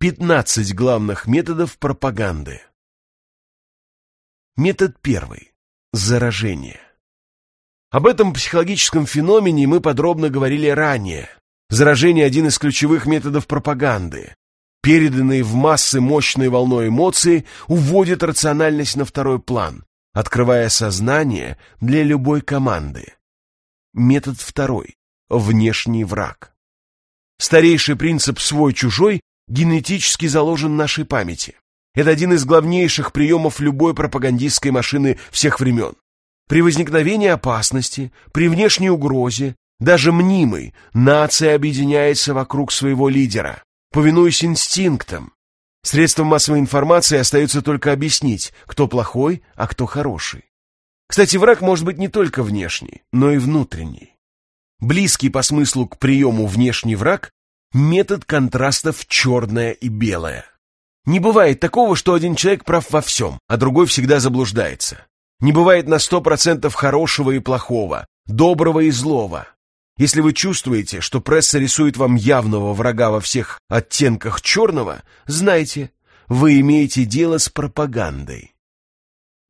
15 главных методов пропаганды. Метод первый. Заражение. Об этом психологическом феномене мы подробно говорили ранее. Заражение – один из ключевых методов пропаганды. Переданные в массы мощной волной эмоции уводят рациональность на второй план, открывая сознание для любой команды. Метод второй. Внешний враг. Старейший принцип «свой-чужой» генетически заложен нашей памяти. Это один из главнейших приемов любой пропагандистской машины всех времен. При возникновении опасности, при внешней угрозе, даже мнимой, нация объединяется вокруг своего лидера, повинуясь инстинктам. Средством массовой информации остается только объяснить, кто плохой, а кто хороший. Кстати, враг может быть не только внешний, но и внутренний. Близкий по смыслу к приему внешний враг метод контрастов черное и белое. Не бывает такого, что один человек прав во всем, а другой всегда заблуждается. Не бывает на сто процентов хорошего и плохого, доброго и злого. Если вы чувствуете, что пресса рисует вам явного врага во всех оттенках черного, знайте, вы имеете дело с пропагандой.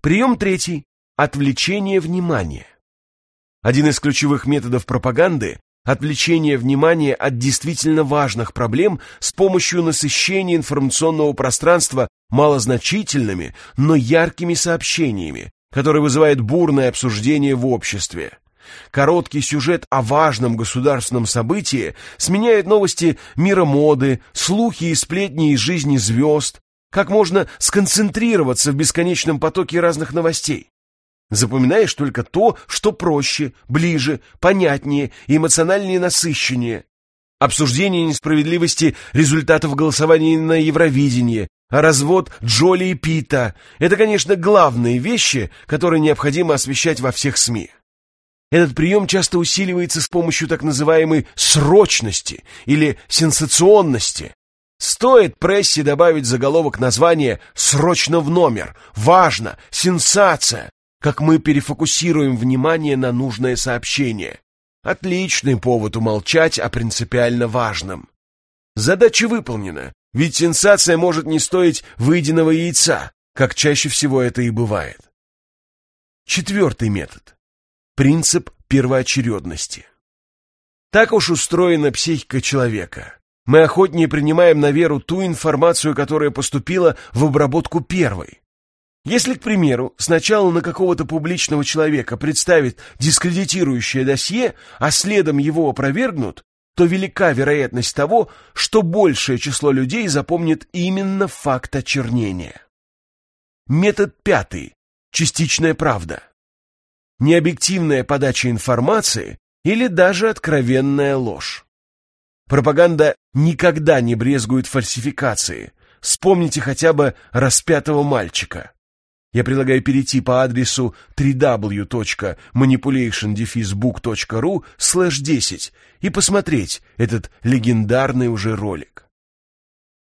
Прием третий – отвлечение внимания. Один из ключевых методов пропаганды отвлечение внимания от действительно важных проблем с помощью насыщения информационного пространства малозначительными, но яркими сообщениями, которые вызывают бурное обсуждение в обществе. Короткий сюжет о важном государственном событии сменяет новости мира моды, слухи и сплетни из жизни звезд. Как можно сконцентрироваться в бесконечном потоке разных новостей? Запоминаешь только то, что проще, ближе, понятнее и эмоциональнее насыщеннее. Обсуждение несправедливости результатов голосования на Евровидении, а развод Джоли и Пита – это, конечно, главные вещи, которые необходимо освещать во всех СМИ. Этот прием часто усиливается с помощью так называемой «срочности» или «сенсационности». Стоит прессе добавить заголовок названия «Срочно в номер», «Важно», «Сенсация», как мы перефокусируем внимание на нужное сообщение. Отличный повод умолчать о принципиально важном. Задача выполнена, ведь сенсация может не стоить выеденного яйца, как чаще всего это и бывает. Четвертый метод. Принцип первоочередности. Так уж устроена психика человека. Мы охотнее принимаем на веру ту информацию, которая поступила в обработку первой. Если, к примеру, сначала на какого-то публичного человека представят дискредитирующее досье, а следом его опровергнут, то велика вероятность того, что большее число людей запомнит именно факт очернения. Метод пятый. Частичная правда. Необъективная подача информации или даже откровенная ложь. Пропаганда никогда не брезгует фальсификации. Вспомните хотя бы распятого мальчика. Я предлагаю перейти по адресу www.manipulation-book.ru 10 и посмотреть этот легендарный уже ролик.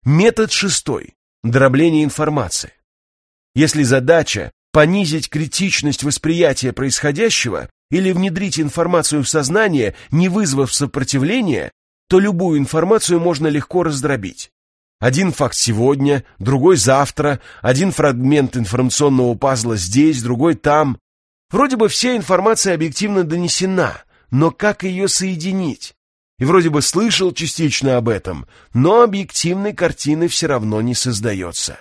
Метод шестой. Дробление информации. Если задача понизить критичность восприятия происходящего или внедрить информацию в сознание, не вызвав сопротивления, то любую информацию можно легко раздробить. Один факт сегодня, другой завтра, один фрагмент информационного пазла здесь, другой там. Вроде бы вся информация объективно донесена, но как ее соединить? И вроде бы слышал частично об этом, но объективной картины все равно не создается.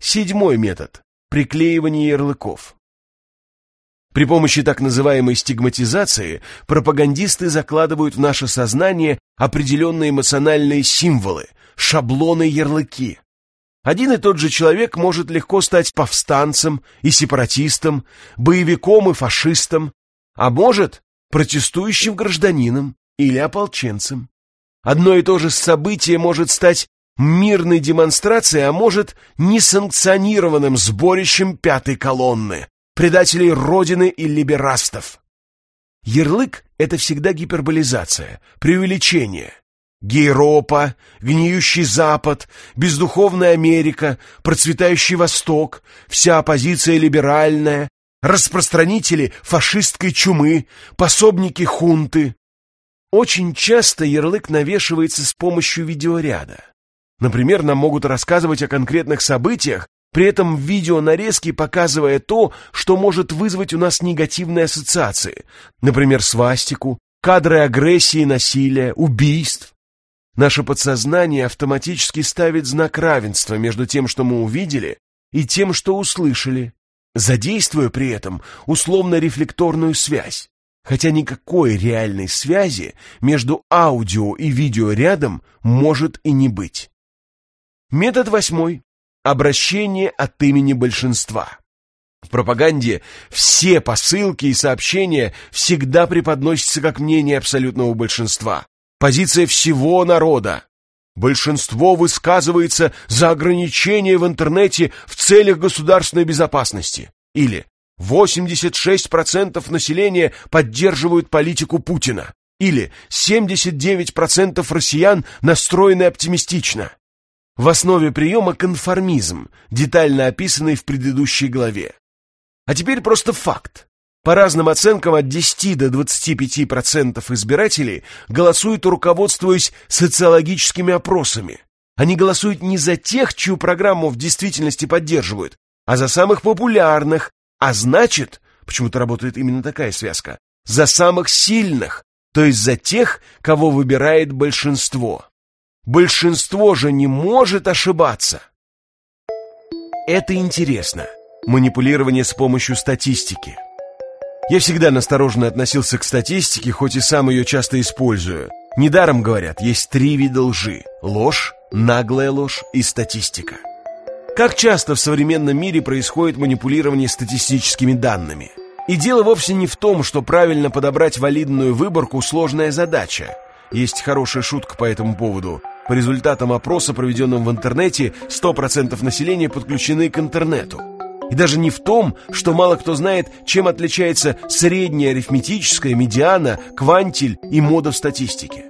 Седьмой метод – приклеивание ярлыков. При помощи так называемой стигматизации пропагандисты закладывают в наше сознание определенные эмоциональные символы, шаблоны-ярлыки. Один и тот же человек может легко стать повстанцем и сепаратистом, боевиком и фашистом, а может протестующим гражданином или ополченцем. Одно и то же событие может стать мирной демонстрацией, а может несанкционированным сборищем пятой колонны, предателей Родины и либерастов. Ярлык — это всегда гиперболизация, преувеличение, Гейропа, гниющий Запад, бездуховная Америка, процветающий Восток, вся оппозиция либеральная, распространители фашистской чумы, пособники хунты. Очень часто ярлык навешивается с помощью видеоряда. Например, нам могут рассказывать о конкретных событиях, при этом в видеонарезке показывая то, что может вызвать у нас негативные ассоциации, например, свастику, кадры агрессии, насилия, убийств. Наше подсознание автоматически ставит знак равенства между тем, что мы увидели, и тем, что услышали, задействуя при этом условно-рефлекторную связь, хотя никакой реальной связи между аудио и видеорядом может и не быть. Метод восьмой. Обращение от имени большинства. В пропаганде все посылки и сообщения всегда преподносятся как мнение абсолютного большинства, позиция всего народа. Большинство высказывается за ограничения в интернете в целях государственной безопасности. Или 86% населения поддерживают политику Путина. Или 79% россиян настроены оптимистично. В основе приема конформизм, детально описанный в предыдущей главе. А теперь просто факт. По разным оценкам от 10 до 25% избирателей голосуют, руководствуясь социологическими опросами. Они голосуют не за тех, чью программу в действительности поддерживают, а за самых популярных, а значит, почему-то работает именно такая связка, за самых сильных, то есть за тех, кого выбирает большинство. Большинство же не может ошибаться. Это интересно. Манипулирование с помощью статистики. Я всегда настороженно относился к статистике, хоть и сам ее часто использую. Недаром говорят, есть три вида лжи. Ложь, наглая ложь и статистика. Как часто в современном мире происходит манипулирование статистическими данными? И дело вовсе не в том, что правильно подобрать валидную выборку – сложная задача. Есть хорошая шутка по этому поводу – по результатам опроса, проведенного в интернете, 100% населения подключены к интернету. И даже не в том, что мало кто знает, чем отличается средняя арифметическая, медиана, квантиль и мода в статистике.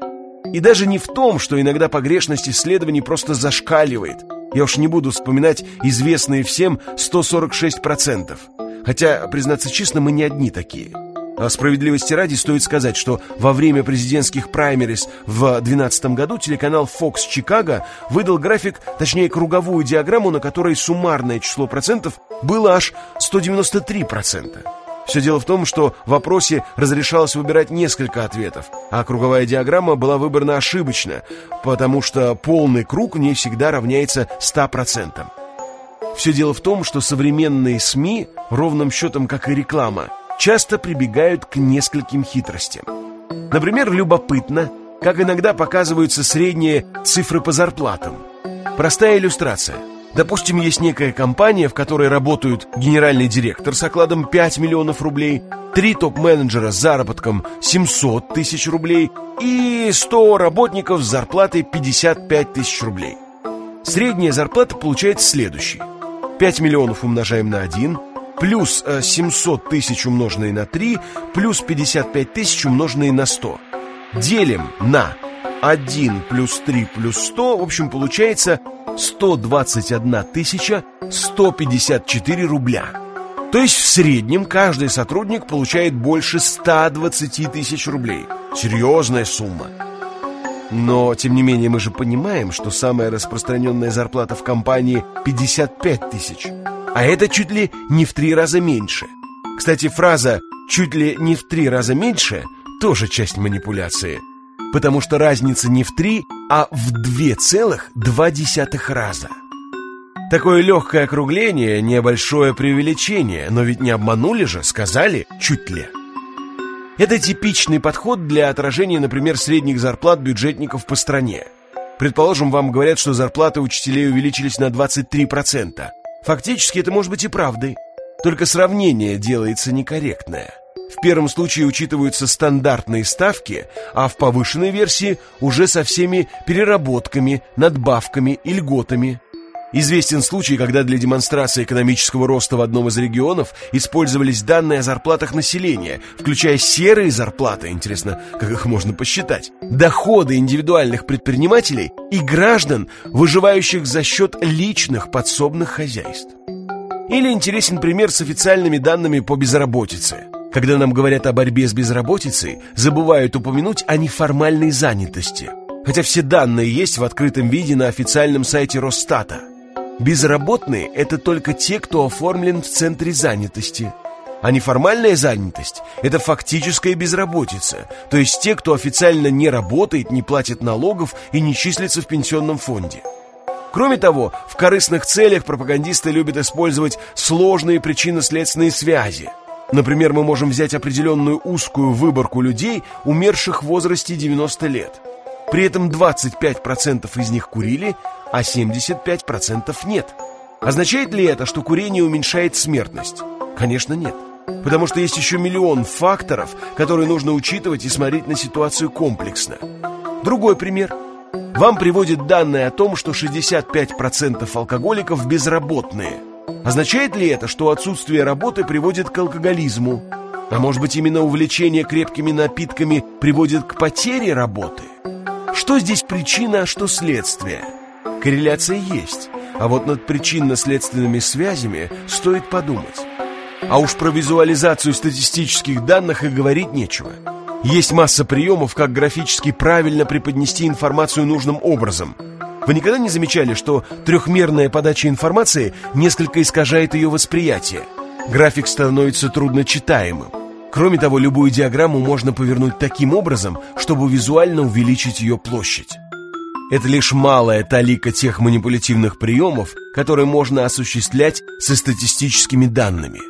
И даже не в том, что иногда погрешность исследований просто зашкаливает. Я уж не буду вспоминать известные всем 146%. Хотя, признаться честно, мы не одни такие. А справедливости ради стоит сказать, что во время президентских праймерис в 2012 году телеканал Fox Chicago выдал график, точнее круговую диаграмму, на которой суммарное число процентов было аж 193%. Все дело в том, что в вопросе разрешалось выбирать несколько ответов, а круговая диаграмма была выбрана ошибочно, потому что полный круг не всегда равняется 100%. Все дело в том, что современные СМИ, ровным счетом как и реклама, часто прибегают к нескольким хитростям. Например, любопытно, как иногда показываются средние цифры по зарплатам. Простая иллюстрация. Допустим, есть некая компания, в которой работают генеральный директор с окладом 5 миллионов рублей, три топ-менеджера с заработком 700 тысяч рублей и 100 работников с зарплатой 55 тысяч рублей. Средняя зарплата получается следующей. 5 миллионов умножаем на 1, плюс 700 э, тысяч умноженные на 3, плюс 55 тысяч умноженные на 100. Делим на 1 плюс 3 плюс 100, в общем, получается 121 тысяча 154 рубля. То есть в среднем каждый сотрудник получает больше 120 тысяч рублей. Серьезная сумма. Но, тем не менее, мы же понимаем, что самая распространенная зарплата в компании 55 тысяч а это чуть ли не в три раза меньше. Кстати, фраза «чуть ли не в три раза меньше» тоже часть манипуляции, потому что разница не в три, а в две целых два десятых раза. Такое легкое округление – небольшое преувеличение, но ведь не обманули же, сказали «чуть ли». Это типичный подход для отражения, например, средних зарплат бюджетников по стране. Предположим, вам говорят, что зарплаты учителей увеличились на 23%, Фактически это может быть и правдой, только сравнение делается некорректное. В первом случае учитываются стандартные ставки, а в повышенной версии уже со всеми переработками, надбавками и льготами. Известен случай, когда для демонстрации экономического роста в одном из регионов использовались данные о зарплатах населения, включая серые зарплаты, интересно, как их можно посчитать, доходы индивидуальных предпринимателей и граждан, выживающих за счет личных подсобных хозяйств. Или интересен пример с официальными данными по безработице. Когда нам говорят о борьбе с безработицей, забывают упомянуть о неформальной занятости – хотя все данные есть в открытом виде на официальном сайте Росстата. Безработные – это только те, кто оформлен в центре занятости. А неформальная занятость – это фактическая безработица, то есть те, кто официально не работает, не платит налогов и не числится в пенсионном фонде. Кроме того, в корыстных целях пропагандисты любят использовать сложные причинно-следственные связи. Например, мы можем взять определенную узкую выборку людей, умерших в возрасте 90 лет. При этом 25% из них курили, а 75% нет. Означает ли это, что курение уменьшает смертность? Конечно, нет. Потому что есть еще миллион факторов, которые нужно учитывать и смотреть на ситуацию комплексно. Другой пример. Вам приводят данные о том, что 65% алкоголиков безработные. Означает ли это, что отсутствие работы приводит к алкоголизму? А может быть именно увлечение крепкими напитками приводит к потере работы? Что здесь причина, а что следствие? Корреляция есть, а вот над причинно-следственными связями стоит подумать. А уж про визуализацию статистических данных и говорить нечего. Есть масса приемов, как графически правильно преподнести информацию нужным образом. Вы никогда не замечали, что трехмерная подача информации несколько искажает ее восприятие? График становится трудночитаемым. Кроме того, любую диаграмму можно повернуть таким образом, чтобы визуально увеличить ее площадь. Это лишь малая талика тех манипулятивных приемов, которые можно осуществлять со статистическими данными.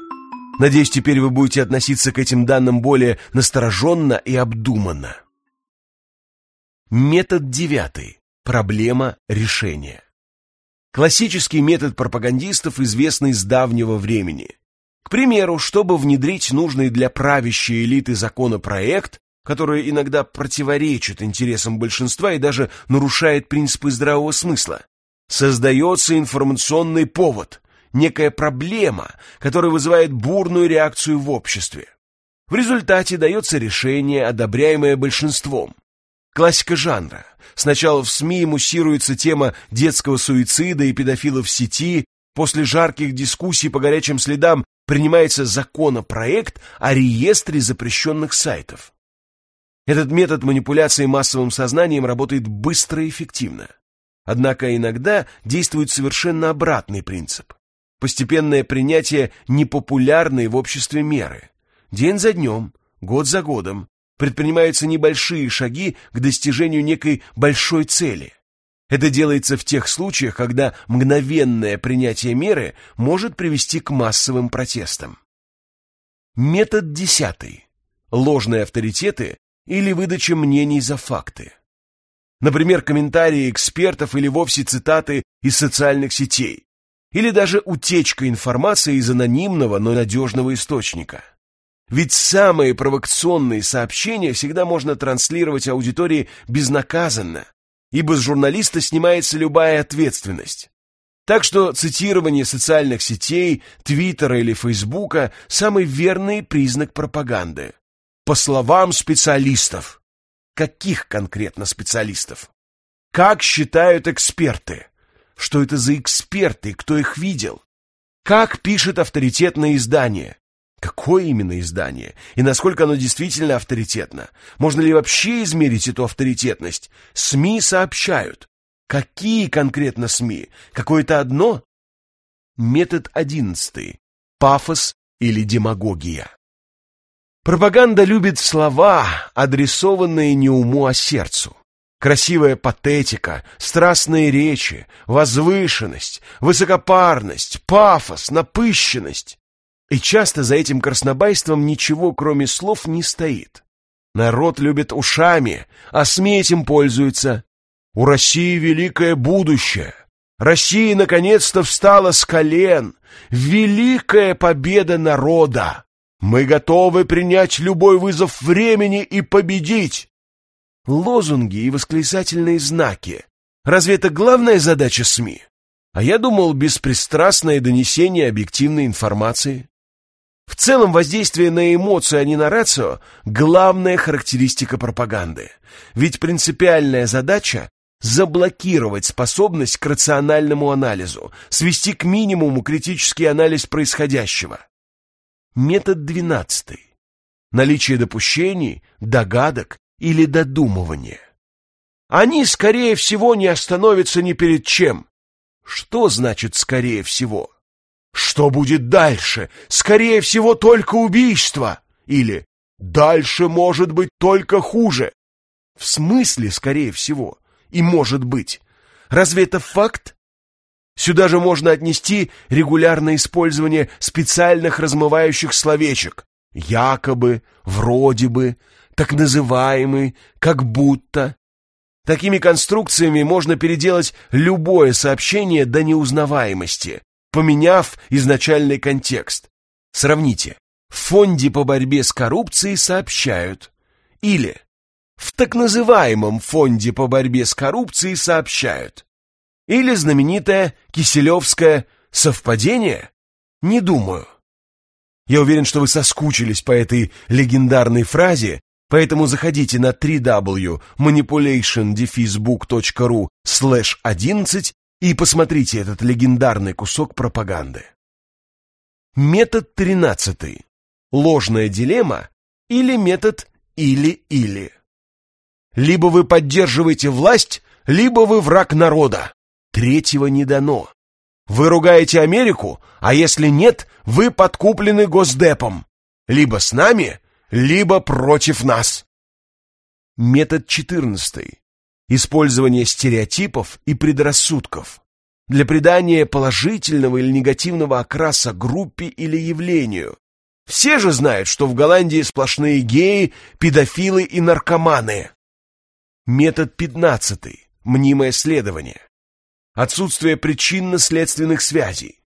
Надеюсь, теперь вы будете относиться к этим данным более настороженно и обдуманно. Метод девятый. Проблема решения. Классический метод пропагандистов, известный с давнего времени. К примеру, чтобы внедрить нужный для правящей элиты законопроект, который иногда противоречит интересам большинства и даже нарушает принципы здравого смысла, создается информационный повод, некая проблема, которая вызывает бурную реакцию в обществе. В результате дается решение, одобряемое большинством. Классика жанра. Сначала в СМИ муссируется тема детского суицида и педофилов в сети, после жарких дискуссий по горячим следам принимается законопроект о реестре запрещенных сайтов. Этот метод манипуляции массовым сознанием работает быстро и эффективно. Однако иногда действует совершенно обратный принцип постепенное принятие непопулярной в обществе меры. День за днем, год за годом предпринимаются небольшие шаги к достижению некой большой цели. Это делается в тех случаях, когда мгновенное принятие меры может привести к массовым протестам. Метод десятый. Ложные авторитеты или выдача мнений за факты. Например, комментарии экспертов или вовсе цитаты из социальных сетей или даже утечка информации из анонимного, но надежного источника. Ведь самые провокационные сообщения всегда можно транслировать аудитории безнаказанно, ибо с журналиста снимается любая ответственность. Так что цитирование социальных сетей, Твиттера или Фейсбука – самый верный признак пропаганды. По словам специалистов. Каких конкретно специалистов? Как считают эксперты? Что это за эксперты, кто их видел? Как пишет авторитетное издание? Какое именно издание? И насколько оно действительно авторитетно? Можно ли вообще измерить эту авторитетность? СМИ сообщают. Какие конкретно СМИ? Какое-то одно? Метод одиннадцатый. Пафос или демагогия. Пропаганда любит слова, адресованные не уму, а сердцу. Красивая патетика, страстные речи, возвышенность, высокопарность, пафос, напыщенность. И часто за этим краснобайством ничего, кроме слов, не стоит. Народ любит ушами, а СМИ этим пользуются. У России великое будущее. Россия наконец-то встала с колен. Великая победа народа. Мы готовы принять любой вызов времени и победить лозунги и восклицательные знаки. Разве это главная задача СМИ? А я думал, беспристрастное донесение объективной информации. В целом, воздействие на эмоции, а не на рацию – главная характеристика пропаганды. Ведь принципиальная задача – заблокировать способность к рациональному анализу, свести к минимуму критический анализ происходящего. Метод двенадцатый. Наличие допущений, догадок или додумывание. они, скорее всего, не остановятся ни перед чем. Что значит «скорее всего»? Что будет дальше? Скорее всего, только убийство. Или дальше может быть только хуже. В смысле, скорее всего, и может быть. Разве это факт? Сюда же можно отнести регулярное использование специальных размывающих словечек. Якобы, вроде бы, так называемый, как будто. Такими конструкциями можно переделать любое сообщение до неузнаваемости, поменяв изначальный контекст. Сравните. В фонде по борьбе с коррупцией сообщают. Или в так называемом фонде по борьбе с коррупцией сообщают. Или знаменитое Киселевское «совпадение»? Не думаю. Я уверен, что вы соскучились по этой легендарной фразе, поэтому заходите на www.manipulation-book.ru slash 11 и посмотрите этот легендарный кусок пропаганды. Метод 13. Ложная дилемма или метод или-или. Либо вы поддерживаете власть, либо вы враг народа. Третьего не дано. Вы ругаете Америку, а если нет, вы подкуплены Госдепом. Либо с нами, либо против нас. Метод 14. Использование стереотипов и предрассудков для придания положительного или негативного окраса группе или явлению. Все же знают, что в Голландии сплошные геи, педофилы и наркоманы. Метод 15. Мнимое следование отсутствие причинно-следственных связей.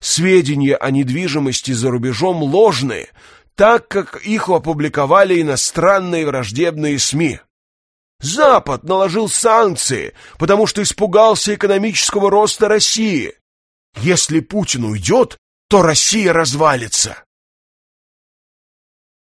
Сведения о недвижимости за рубежом ложные, так как их опубликовали иностранные враждебные СМИ. Запад наложил санкции, потому что испугался экономического роста России. Если Путин уйдет, то Россия развалится.